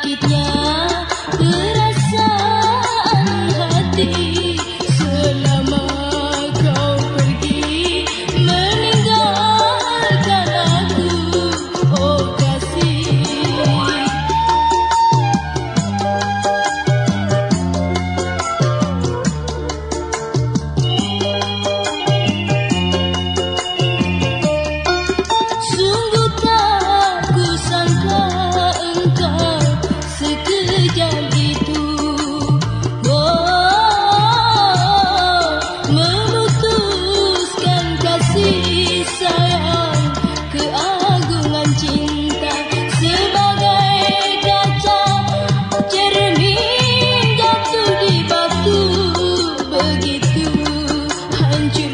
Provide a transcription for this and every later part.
sakitnya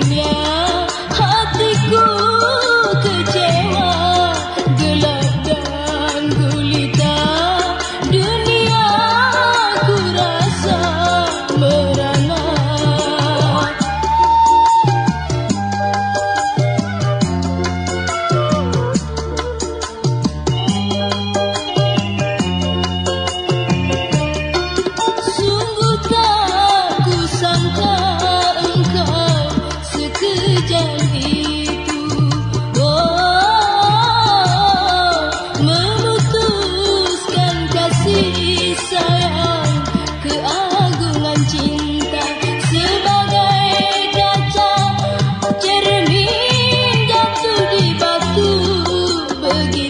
yeah. alguien.